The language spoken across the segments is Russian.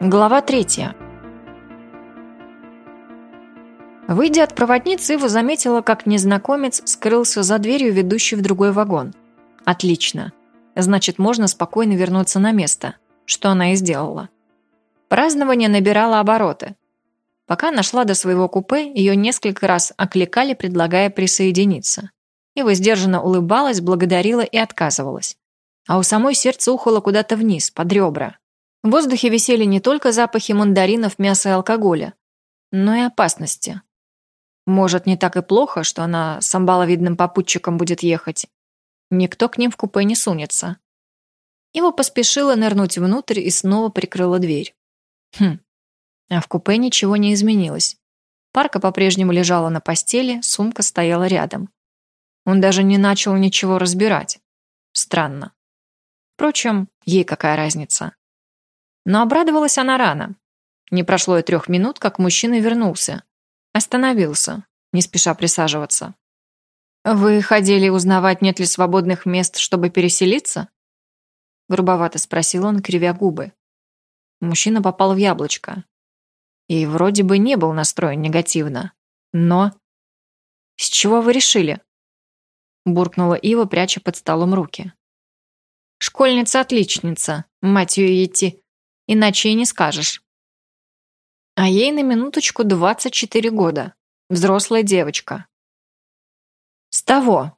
Глава третья. Выйдя от проводницы, Ива заметила, как незнакомец скрылся за дверью, ведущей в другой вагон. Отлично. Значит, можно спокойно вернуться на место, что она и сделала. Празднование набирало обороты. Пока нашла до своего купе, ее несколько раз окликали, предлагая присоединиться. Ива сдержанно улыбалась, благодарила и отказывалась. А у самой сердце ухало куда-то вниз, под ребра. В воздухе висели не только запахи мандаринов, мяса и алкоголя, но и опасности. Может, не так и плохо, что она с амбаловидным попутчиком будет ехать. Никто к ним в купе не сунется. Его поспешила нырнуть внутрь и снова прикрыла дверь. Хм, а в купе ничего не изменилось. Парка по-прежнему лежала на постели, сумка стояла рядом. Он даже не начал ничего разбирать. Странно. Впрочем, ей какая разница. Но обрадовалась она рано. Не прошло и трех минут, как мужчина вернулся. Остановился, не спеша присаживаться. «Вы ходили узнавать, нет ли свободных мест, чтобы переселиться?» Грубовато спросил он, кривя губы. Мужчина попал в яблочко. И вроде бы не был настроен негативно. Но... «С чего вы решили?» Буркнула Ива, пряча под столом руки. «Школьница-отличница, мать ее идти. Иначе и не скажешь. А ей на минуточку 24 года. Взрослая девочка. С того.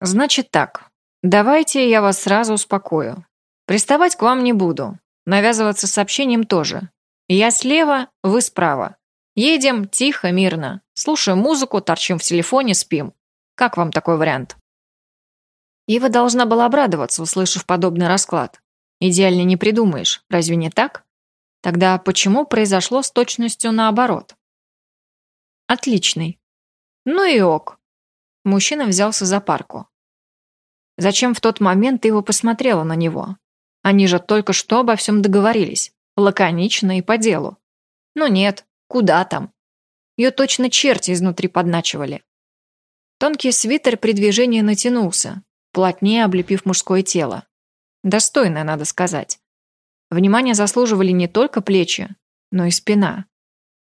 Значит так. Давайте я вас сразу успокою. Приставать к вам не буду. Навязываться сообщением тоже. Я слева, вы справа. Едем тихо, мирно. Слушаем музыку, торчим в телефоне, спим. Как вам такой вариант? Ива должна была обрадоваться, услышав подобный расклад. Идеально не придумаешь, разве не так? Тогда почему произошло с точностью наоборот? Отличный. Ну и ок. Мужчина взялся за парку. Зачем в тот момент ты его посмотрела на него? Они же только что обо всем договорились. Лаконично и по делу. Но нет, куда там? Ее точно черти изнутри подначивали. Тонкий свитер при движении натянулся, плотнее облепив мужское тело. Достойная, надо сказать. Внимание заслуживали не только плечи, но и спина.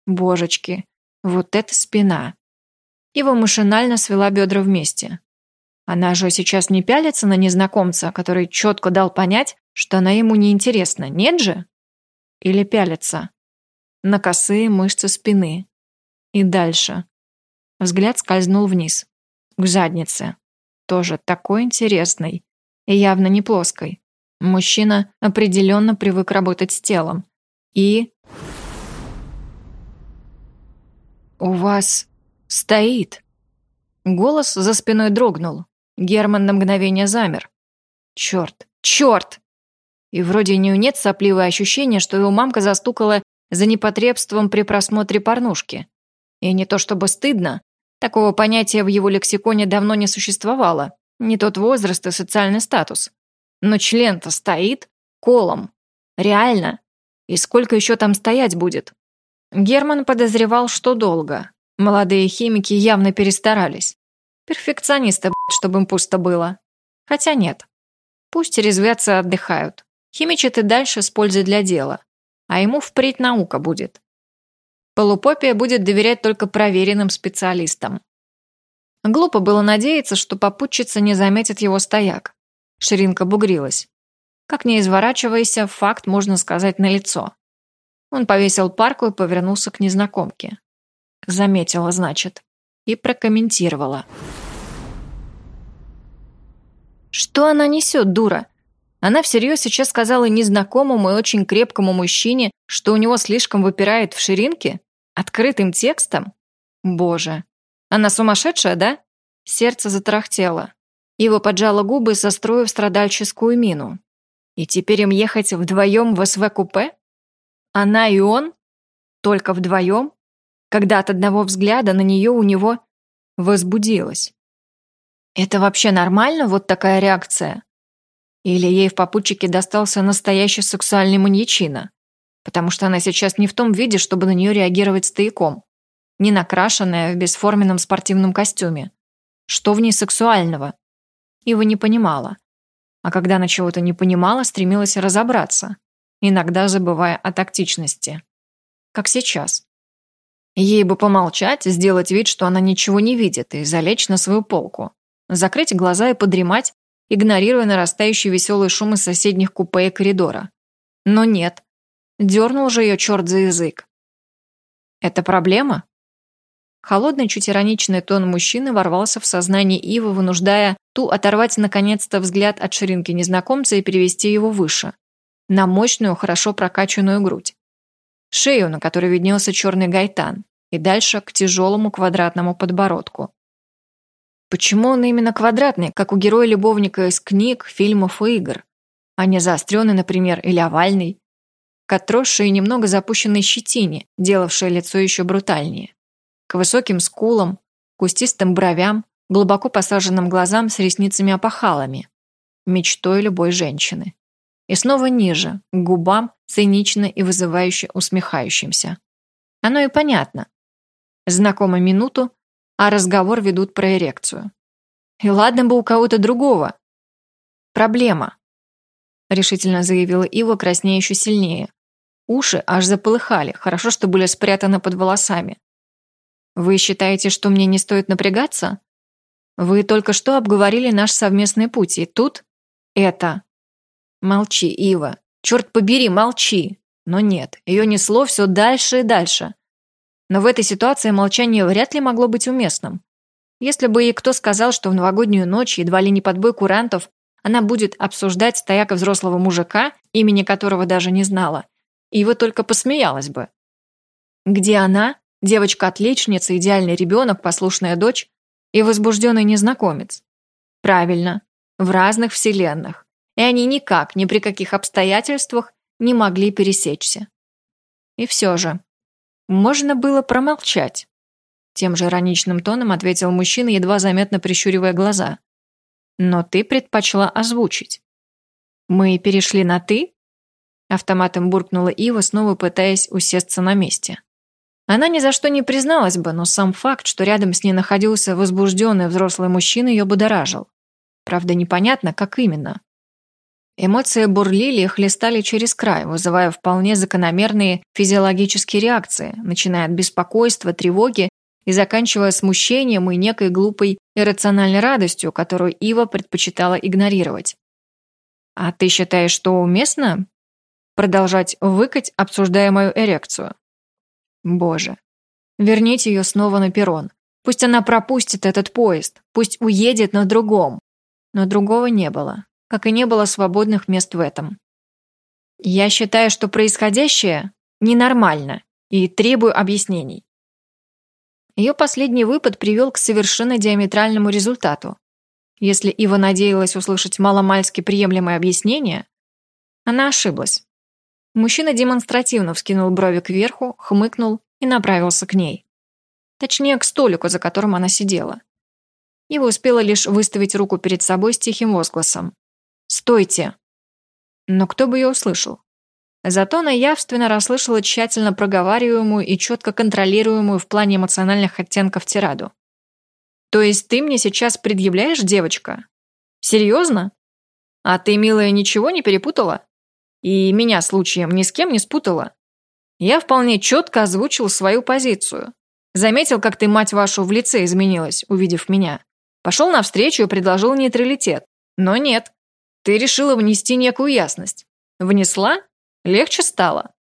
Божечки, вот это спина. Его машинально свела бедра вместе. Она же сейчас не пялится на незнакомца, который четко дал понять, что она ему не интересна, нет же? Или пялится? На косые мышцы спины. И дальше. Взгляд скользнул вниз. К заднице. Тоже такой интересной. И явно не плоской. Мужчина определенно привык работать с телом. И... «У вас стоит!» Голос за спиной дрогнул. Герман на мгновение замер. «Черт! Черт!» И вроде у нее нет сопливое ощущение, что его мамка застукала за непотребством при просмотре порнушки. И не то чтобы стыдно, такого понятия в его лексиконе давно не существовало. Не тот возраст и социальный статус. Но член-то стоит колом. Реально. И сколько еще там стоять будет? Герман подозревал, что долго. Молодые химики явно перестарались. Перфекционисты, чтобы им пусто было. Хотя нет. Пусть резвятся и отдыхают. Химичат и дальше с пользой для дела. А ему впредь наука будет. Полупопия будет доверять только проверенным специалистам. Глупо было надеяться, что попутчица не заметит его стояк. Ширинка бугрилась. Как не изворачивайся, факт можно сказать налицо. Он повесил парку и повернулся к незнакомке. Заметила, значит. И прокомментировала. Что она несет, дура? Она всерьез сейчас сказала незнакомому и очень крепкому мужчине, что у него слишком выпирает в ширинке? Открытым текстом? Боже. Она сумасшедшая, да? Сердце затарахтело. Ива поджала губы, состроив страдальческую мину. И теперь им ехать вдвоем в СВ-купе? Она и он? Только вдвоем? Когда от одного взгляда на нее у него возбудилось. Это вообще нормально, вот такая реакция? Или ей в попутчике достался настоящий сексуальный маньячина? Потому что она сейчас не в том виде, чтобы на нее реагировать стояком. Не накрашенная в бесформенном спортивном костюме. Что в ней сексуального? Ива не понимала. А когда она чего-то не понимала, стремилась разобраться. иногда забывая о тактичности. Как сейчас. Ей бы помолчать, сделать вид, что она ничего не видит, и залечь на свою полку. Закрыть глаза и подремать, игнорируя нарастающий веселый шум из соседних купе и коридора. Но нет. Дернул же ее черт за язык. Это проблема? Холодный, чуть ироничный тон мужчины ворвался в сознание Ивы, вынуждая ту оторвать наконец-то взгляд от ширинки незнакомца и перевести его выше, на мощную, хорошо прокачанную грудь. Шею, на которой виднелся черный гайтан, и дальше к тяжелому квадратному подбородку. Почему он именно квадратный, как у героя-любовника из книг, фильмов и игр, а не заостренный, например, или овальный, к отросшей немного запущенной щетине, делавшей лицо еще брутальнее? к высоким скулам, кустистым бровям, глубоко посаженным глазам с ресницами-опахалами, мечтой любой женщины. И снова ниже, к губам, цинично и вызывающе усмехающимся. Оно и понятно. Знакомо минуту, а разговор ведут про эрекцию. И ладно бы у кого-то другого. Проблема, решительно заявила Ива, краснея еще сильнее. Уши аж заполыхали, хорошо, что были спрятаны под волосами. Вы считаете, что мне не стоит напрягаться? Вы только что обговорили наш совместный путь, и тут это. Молчи, Ива. Черт побери, молчи. Но нет, ее несло все дальше и дальше. Но в этой ситуации молчание вряд ли могло быть уместным. Если бы ей кто сказал, что в новогоднюю ночь, едва ли не под бой курантов, она будет обсуждать стояка взрослого мужика, имени которого даже не знала, Ива только посмеялась бы. Где она? Девочка-отличница, идеальный ребенок, послушная дочь и возбужденный незнакомец. Правильно, в разных вселенных. И они никак, ни при каких обстоятельствах не могли пересечься. И все же, можно было промолчать. Тем же ироничным тоном ответил мужчина, едва заметно прищуривая глаза. Но ты предпочла озвучить. Мы перешли на «ты»? Автоматом буркнула Ива, снова пытаясь усесться на месте. Она ни за что не призналась бы, но сам факт, что рядом с ней находился возбужденный взрослый мужчина, ее будоражил. Правда, непонятно, как именно. Эмоции бурлили и хлестали через край, вызывая вполне закономерные физиологические реакции, начиная от беспокойства, тревоги и заканчивая смущением и некой глупой иррациональной радостью, которую Ива предпочитала игнорировать. «А ты считаешь, что уместно продолжать выкать, обсуждая мою эрекцию?» Боже. Верните ее снова на перрон. Пусть она пропустит этот поезд. Пусть уедет на другом. Но другого не было. Как и не было свободных мест в этом. Я считаю, что происходящее ненормально и требую объяснений. Ее последний выпад привел к совершенно диаметральному результату. Если Ива надеялась услышать маломальски приемлемое объяснение, она ошиблась. Мужчина демонстративно вскинул брови кверху, хмыкнул и направился к ней. Точнее, к столику, за которым она сидела. Его успела лишь выставить руку перед собой с тихим возгласом. «Стойте!» Но кто бы ее услышал? Зато она явственно расслышала тщательно проговариваемую и четко контролируемую в плане эмоциональных оттенков тираду. «То есть ты мне сейчас предъявляешь, девочка? Серьезно? А ты, милая, ничего не перепутала?» И меня случаем ни с кем не спутала. Я вполне четко озвучил свою позицию. Заметил, как ты, мать вашу, в лице изменилась, увидев меня. Пошел навстречу и предложил нейтралитет. Но нет. Ты решила внести некую ясность. Внесла? Легче стало.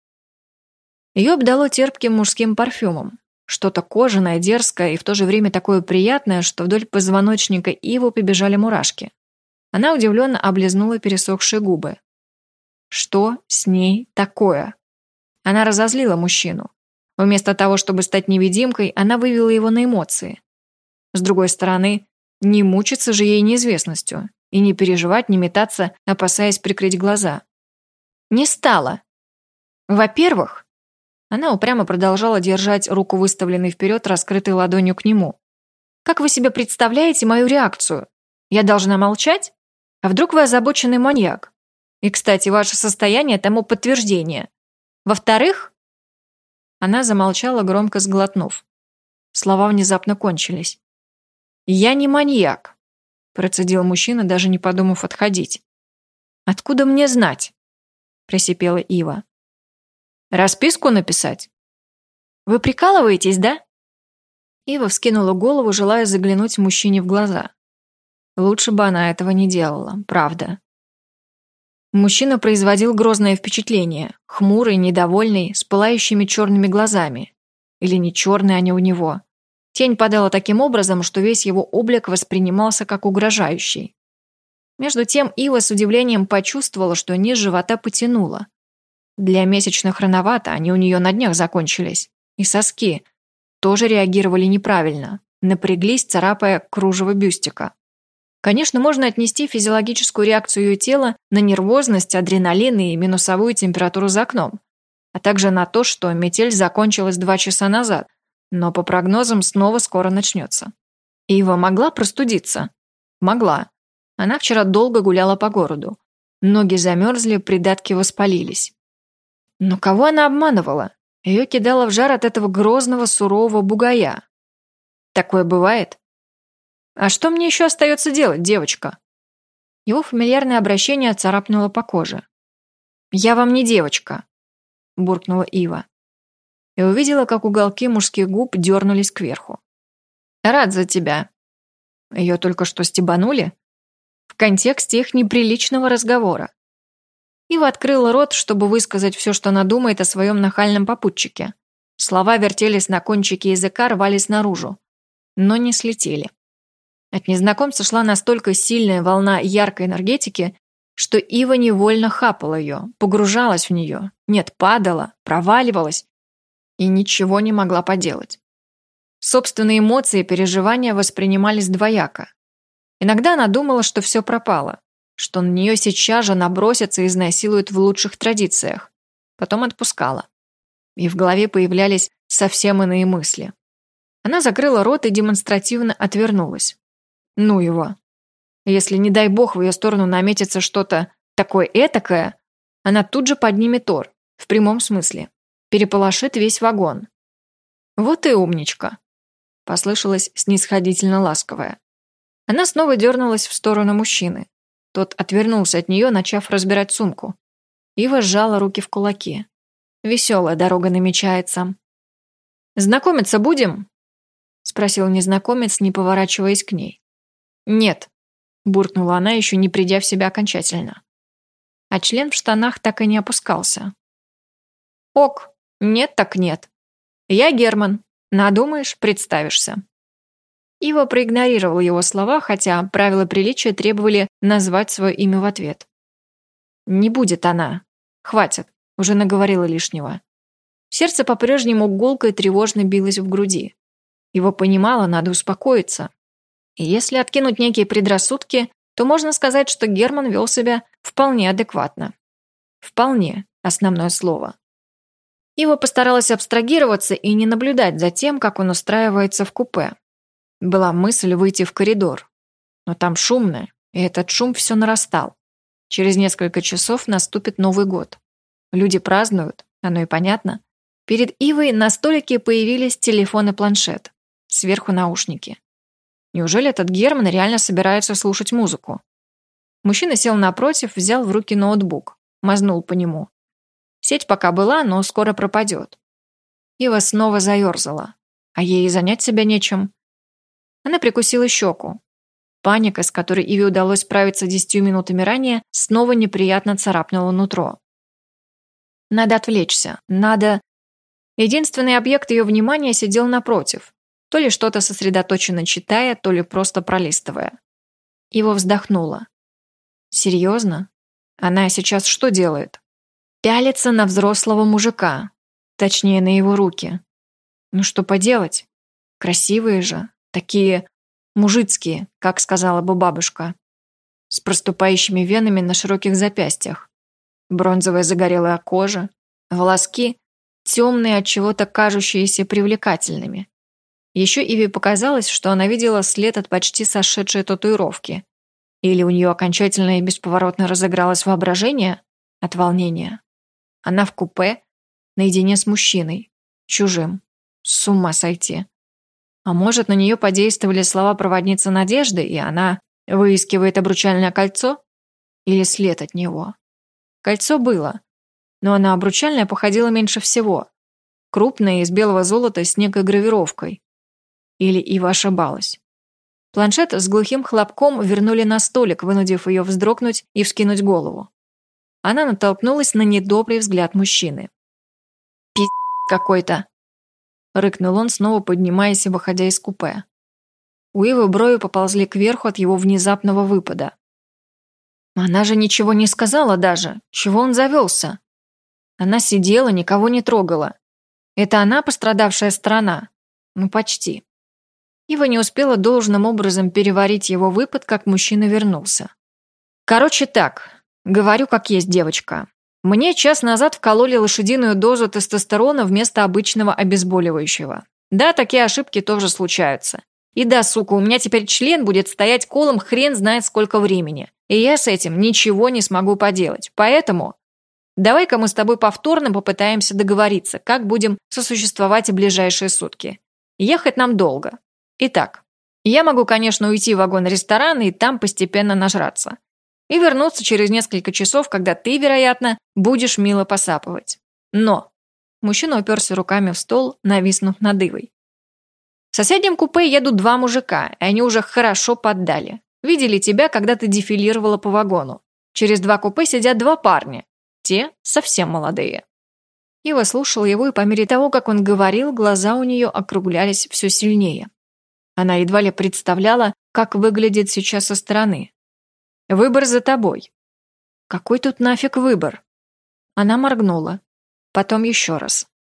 Ее обдало терпким мужским парфюмом. Что-то кожаное, дерзкое и в то же время такое приятное, что вдоль позвоночника Иву побежали мурашки. Она удивленно облизнула пересохшие губы. Что с ней такое? Она разозлила мужчину. Вместо того, чтобы стать невидимкой, она вывела его на эмоции. С другой стороны, не мучиться же ей неизвестностью и не переживать, не метаться, опасаясь прикрыть глаза. Не стало. Во-первых, она упрямо продолжала держать руку выставленной вперед, раскрытой ладонью к нему. «Как вы себе представляете мою реакцию? Я должна молчать? А вдруг вы озабоченный маньяк? И, кстати, ваше состояние тому подтверждение. Во-вторых...» Она замолчала, громко сглотнув. Слова внезапно кончились. «Я не маньяк», – процедил мужчина, даже не подумав отходить. «Откуда мне знать?» просипела Ива. «Расписку написать?» «Вы прикалываетесь, да?» Ива вскинула голову, желая заглянуть мужчине в глаза. Лучше бы она этого не делала, правда. Мужчина производил грозное впечатление, хмурый, недовольный, с пылающими черными глазами. Или не черные они у него. Тень падала таким образом, что весь его облик воспринимался как угрожающий. Между тем Ива с удивлением почувствовала, что низ живота потянула. Для месячных рановато, они у нее на днях закончились. И соски тоже реагировали неправильно, напряглись, царапая кружево бюстика. Конечно, можно отнести физиологическую реакцию ее тела на нервозность, адреналин и минусовую температуру за окном, а также на то, что метель закончилась два часа назад, но по прогнозам снова скоро начнется. Ива могла простудиться? Могла. Она вчера долго гуляла по городу. Ноги замерзли, придатки воспалились. Но кого она обманывала? Ее кидало в жар от этого грозного, сурового бугая. Такое бывает? А что мне еще остается делать, девочка? Его фамильярное обращение царапнуло по коже. «Я вам не девочка», – буркнула Ива. И увидела, как уголки мужских губ дернулись кверху. «Рад за тебя». Ее только что стебанули? в контексте их неприличного разговора. Ива открыла рот, чтобы высказать все, что она думает о своем нахальном попутчике. Слова вертелись на кончике языка, рвались наружу, но не слетели. От незнакомца шла настолько сильная волна яркой энергетики, что Ива невольно хапала ее, погружалась в нее, нет, падала, проваливалась и ничего не могла поделать. Собственные эмоции и переживания воспринимались двояко. Иногда она думала, что все пропало, что на нее сейчас же набросятся и изнасилуют в лучших традициях. Потом отпускала. И в голове появлялись совсем иные мысли. Она закрыла рот и демонстративно отвернулась. Ну его. Если, не дай бог, в ее сторону наметится что-то такое этакое, она тут же поднимет тор, в прямом смысле. Переполошит весь вагон. «Вот и умничка», — послышалось снисходительно ласковое. Она снова дернулась в сторону мужчины. Тот отвернулся от нее, начав разбирать сумку. Ива сжала руки в кулаки. Веселая дорога намечается. «Знакомиться будем?» Спросил незнакомец, не поворачиваясь к ней. «Нет», – буркнула она, еще не придя в себя окончательно. А член в штанах так и не опускался. «Ок, нет так нет. Я Герман. Надумаешь, представишься». Ива проигнорировал его слова, хотя правила приличия требовали назвать свое имя в ответ. «Не будет она. Хватит», — уже наговорила лишнего. Сердце по-прежнему гулко и тревожно билось в груди. Его понимало, надо успокоиться. Если откинуть некие предрассудки, то можно сказать, что Герман вел себя вполне адекватно. Вполне – основное слово. Ива постаралась абстрагироваться и не наблюдать за тем, как он устраивается в купе. Была мысль выйти в коридор. Но там шумно, и этот шум все нарастал. Через несколько часов наступит Новый год. Люди празднуют, оно и понятно. Перед Ивой на столике появились телефон и планшет. Сверху наушники. Неужели этот Герман реально собирается слушать музыку? Мужчина сел напротив, взял в руки ноутбук, мазнул по нему. Сеть пока была, но скоро пропадет. Ива снова заерзала. А ей занять себя нечем. Она прикусила щеку. Паника, с которой Иве удалось справиться десятью минутами ранее, снова неприятно царапнула нутро. Надо отвлечься, надо... Единственный объект ее внимания сидел напротив, то ли что-то сосредоточенно читая, то ли просто пролистывая. Ива вздохнула. «Серьезно? Она сейчас что делает?» «Пялится на взрослого мужика, точнее, на его руки. Ну что поделать? Красивые же, Такие мужицкие, как сказала бы бабушка. С проступающими венами на широких запястьях. Бронзовая загорелая кожа. Волоски темные, от чего-то кажущиеся привлекательными. Еще Иви показалось, что она видела след от почти сошедшей татуировки. Или у нее окончательно и бесповоротно разыгралось воображение от волнения. Она в купе, наедине с мужчиной, чужим. С ума сойти. А может, на нее подействовали слова проводницы Надежды, и она выискивает обручальное кольцо? Или след от него? Кольцо было, но на обручальное походило меньше всего. Крупное, из белого золота с некой гравировкой. Или Ива ошибалась. Планшет с глухим хлопком вернули на столик, вынудив ее вздрогнуть и вскинуть голову. Она натолкнулась на недобрый взгляд мужчины. «Пиздец какой-то!» Рыкнул он, снова поднимаясь и выходя из купе. У Ивы брови поползли кверху от его внезапного выпада. Она же ничего не сказала даже. Чего он завелся? Она сидела, никого не трогала. Это она пострадавшая сторона? Ну, почти. Ива не успела должным образом переварить его выпад, как мужчина вернулся. Короче так, говорю как есть, девочка. Мне час назад вкололи лошадиную дозу тестостерона вместо обычного обезболивающего. Да, такие ошибки тоже случаются. И да, сука, у меня теперь член будет стоять колом хрен знает сколько времени. И я с этим ничего не смогу поделать. Поэтому давай-ка мы с тобой повторно попытаемся договориться, как будем сосуществовать в ближайшие сутки. Ехать нам долго. Итак, я могу, конечно, уйти в вагон-ресторан и там постепенно нажраться. И вернуться через несколько часов, когда ты, вероятно, будешь мило посапывать. Но... Мужчина уперся руками в стол, нависнув над Ивой. В соседнем купе едут два мужика, и они уже хорошо поддали. Видели тебя, когда ты дефилировала по вагону. Через два купе сидят два парня. Те совсем молодые. Ива слушала его, и по мере того, как он говорил, глаза у нее округлялись все сильнее. Она едва ли представляла, как выглядит сейчас со стороны. «Выбор за тобой». «Какой тут нафиг выбор?» Она моргнула. Потом еще раз.